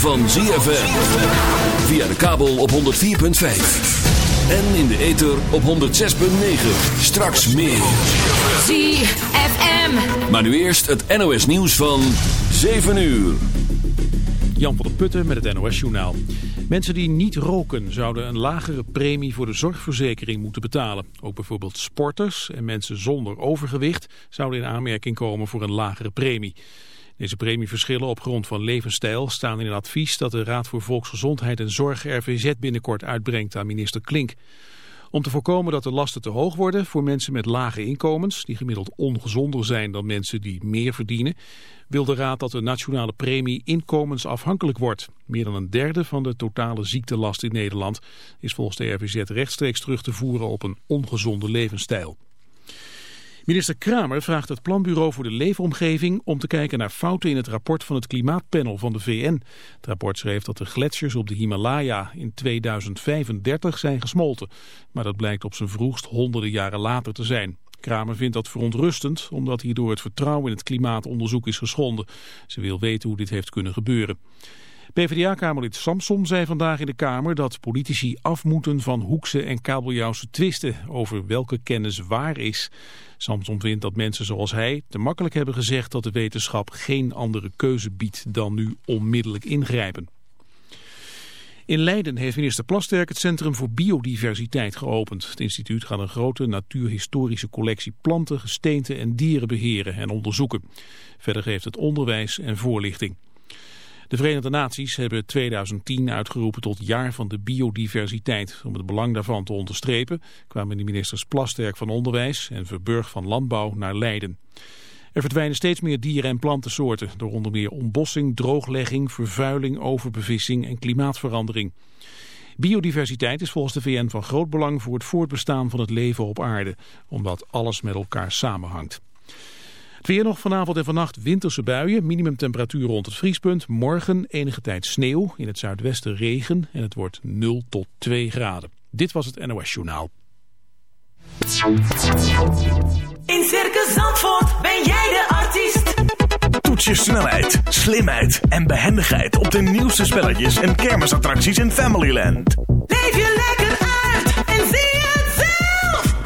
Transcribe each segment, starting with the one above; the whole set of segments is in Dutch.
van ZFM. Via de kabel op 104.5. En in de ether op 106.9. Straks meer. ZFM. Maar nu eerst het NOS nieuws van 7 uur. Jan van der Putten met het NOS-journaal. Mensen die niet roken zouden een lagere premie voor de zorgverzekering moeten betalen. Ook bijvoorbeeld sporters en mensen zonder overgewicht zouden in aanmerking komen voor een lagere premie. Deze premieverschillen op grond van levensstijl staan in een advies dat de Raad voor Volksgezondheid en Zorg RVZ binnenkort uitbrengt aan minister Klink. Om te voorkomen dat de lasten te hoog worden voor mensen met lage inkomens, die gemiddeld ongezonder zijn dan mensen die meer verdienen, wil de Raad dat de nationale premie inkomensafhankelijk wordt. Meer dan een derde van de totale ziektelast in Nederland is volgens de RVZ rechtstreeks terug te voeren op een ongezonde levensstijl. Minister Kramer vraagt het Planbureau voor de Leefomgeving om te kijken naar fouten in het rapport van het Klimaatpanel van de VN. Het rapport schreef dat de gletsjers op de Himalaya in 2035 zijn gesmolten. Maar dat blijkt op zijn vroegst honderden jaren later te zijn. Kramer vindt dat verontrustend, omdat hierdoor het vertrouwen in het klimaatonderzoek is geschonden. Ze wil weten hoe dit heeft kunnen gebeuren. PvdA-kamerlid Samsom zei vandaag in de Kamer dat politici af moeten van hoekse en kabeljauwse twisten over welke kennis waar is. Samsom vindt dat mensen zoals hij te makkelijk hebben gezegd dat de wetenschap geen andere keuze biedt dan nu onmiddellijk ingrijpen. In Leiden heeft minister Plasterk het Centrum voor Biodiversiteit geopend. Het instituut gaat een grote natuurhistorische collectie planten, gesteenten en dieren beheren en onderzoeken. Verder geeft het onderwijs en voorlichting. De Verenigde Naties hebben 2010 uitgeroepen tot jaar van de biodiversiteit. Om het belang daarvan te onderstrepen kwamen de ministers Plasterk van Onderwijs en Verburg van Landbouw naar Leiden. Er verdwijnen steeds meer dieren- en plantensoorten door onder meer ontbossing, drooglegging, vervuiling, overbevissing en klimaatverandering. Biodiversiteit is volgens de VN van groot belang voor het voortbestaan van het leven op aarde, omdat alles met elkaar samenhangt. Het weer nog vanavond en vannacht winterse buien, minimumtemperatuur rond het vriespunt. Morgen enige tijd sneeuw, in het zuidwesten regen en het wordt 0 tot 2 graden. Dit was het NOS Journaal. In Circus Zandvoort ben jij de artiest. Toets je snelheid, slimheid en behendigheid op de nieuwste spelletjes en kermisattracties in Familyland. Leef je lekker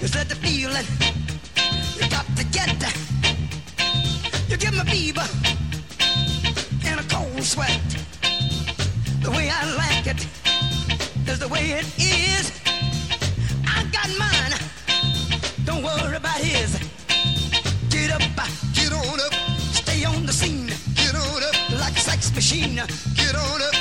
You said the feeling. You got to get, you give me fever and a cold sweat. The way I like it is the way it is. I got mine. Don't worry about his. Get up, get on up, stay on the scene. Get on up like a sex machine. Get on up,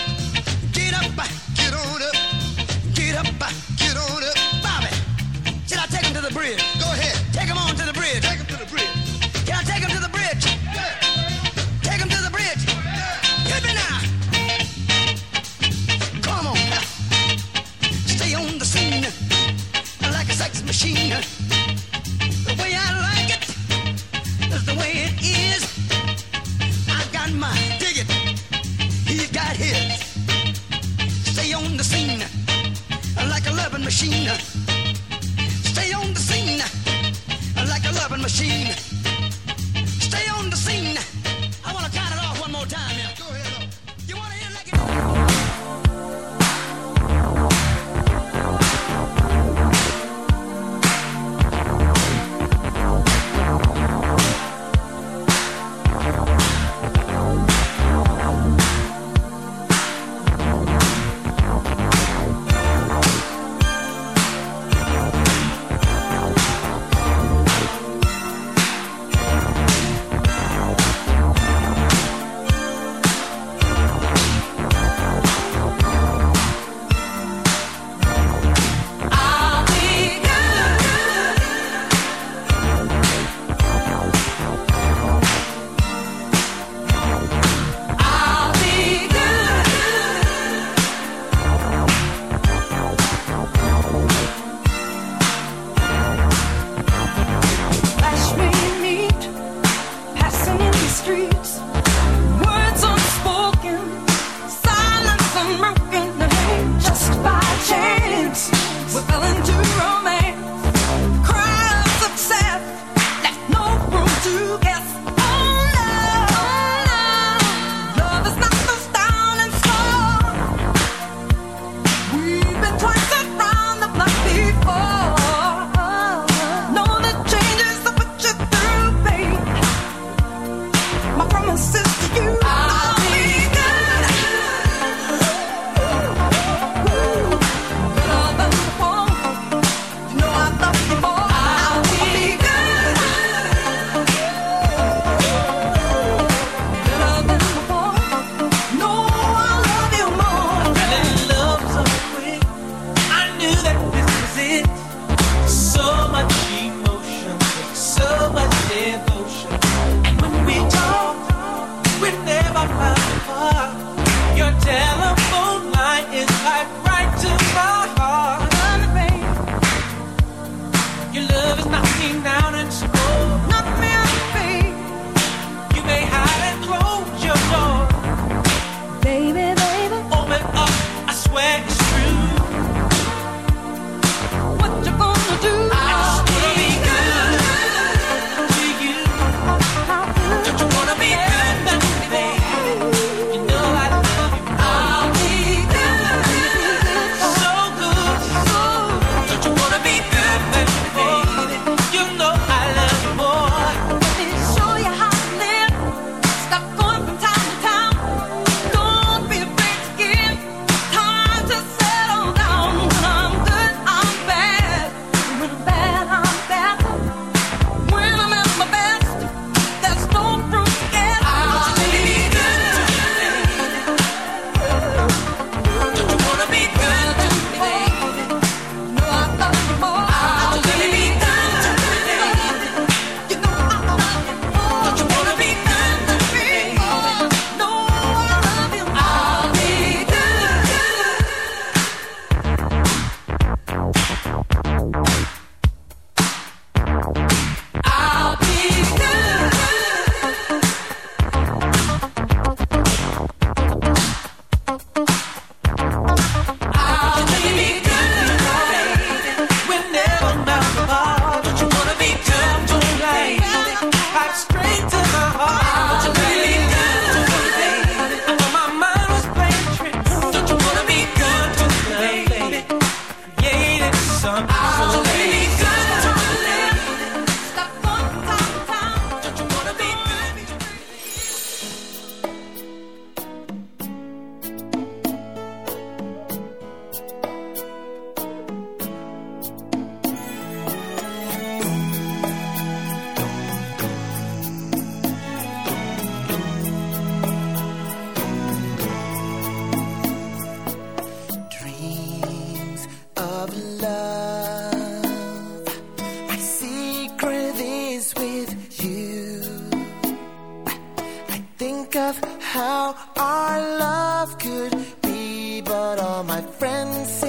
our love could be, but all my friends say.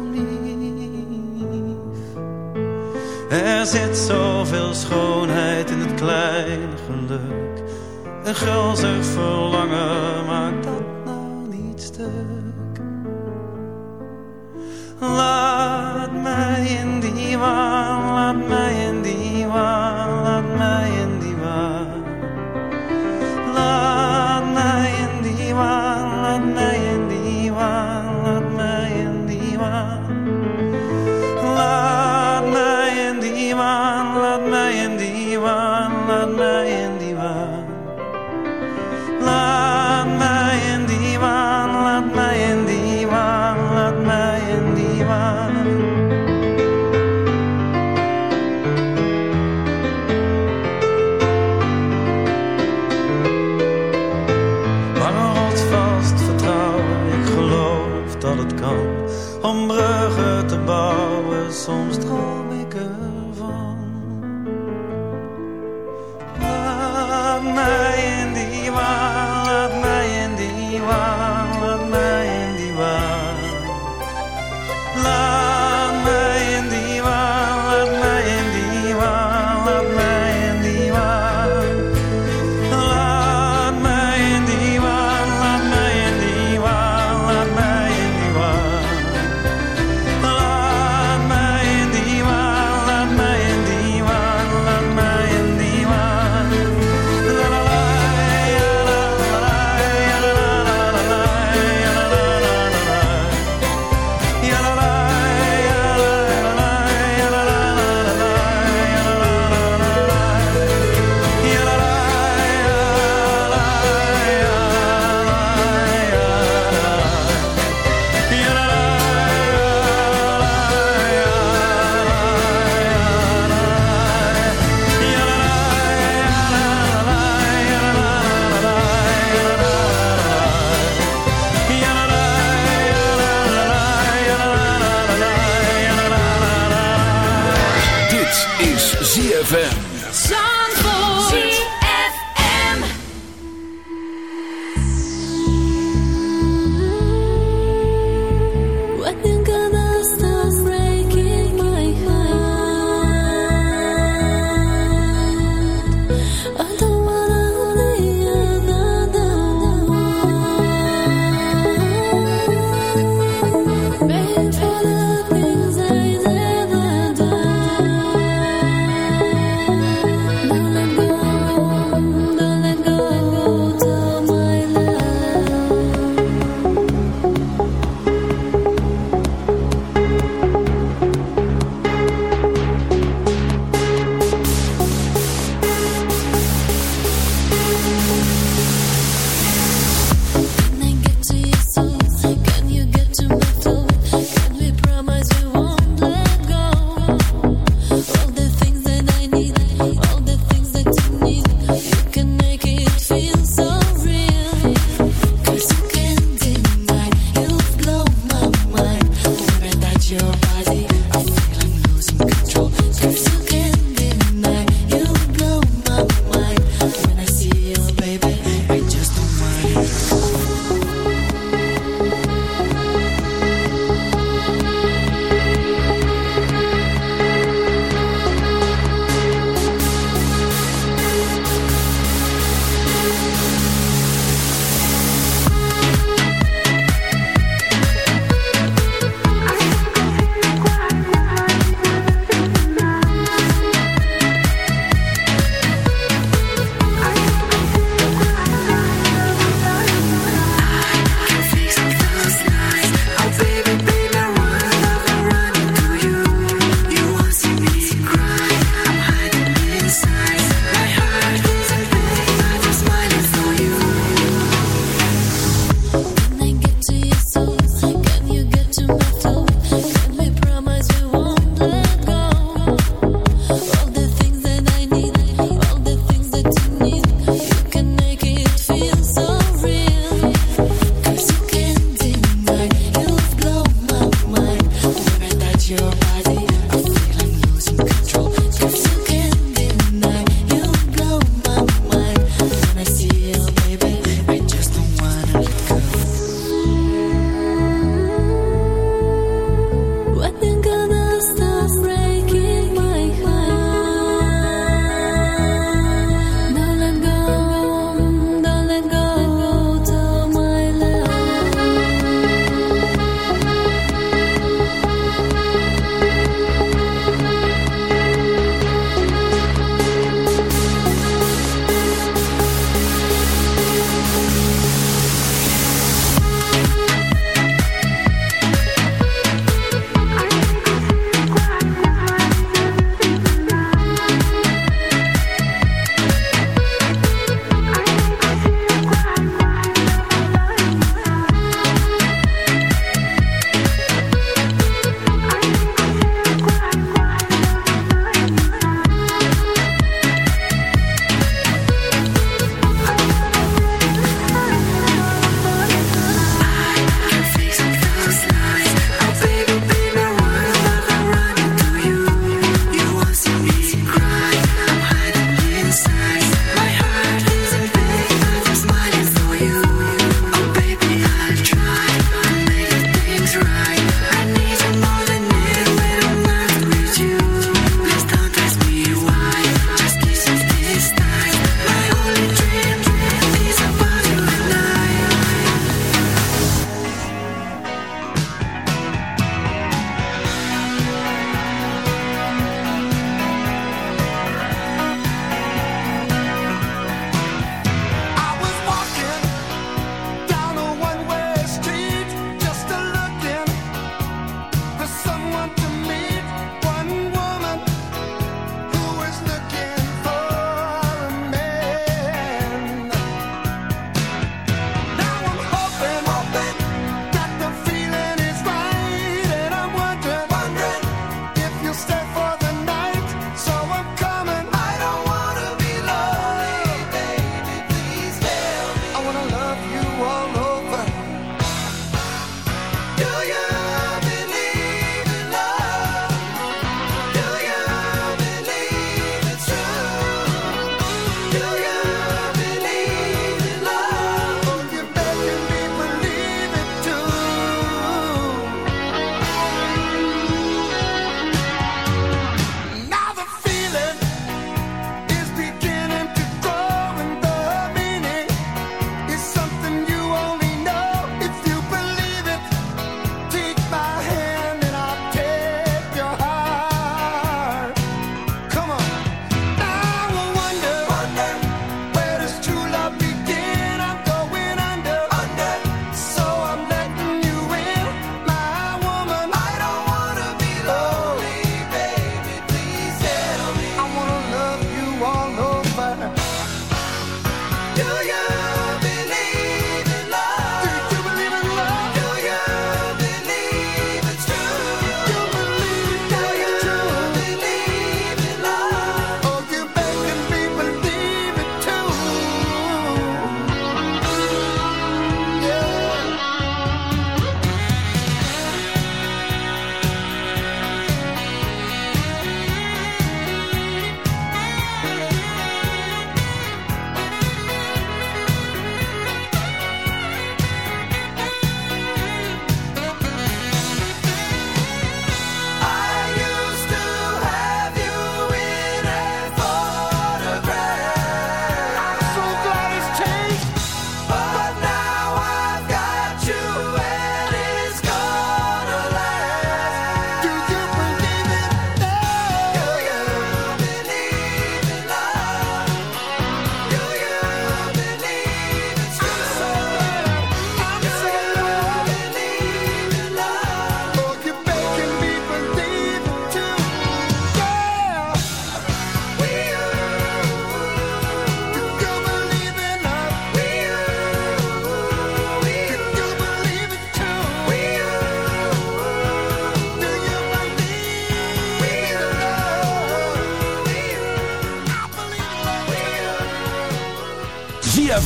Er zit zoveel schoonheid in het kleine geluk. Een gulzig verlangen maakt dat nou niet stuk. Laat mij in die wan, laat mij in die wan, laat mij in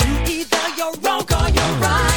You either you're wrong or you're right.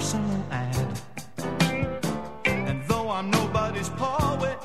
Personal ad. And though I'm nobody's poet,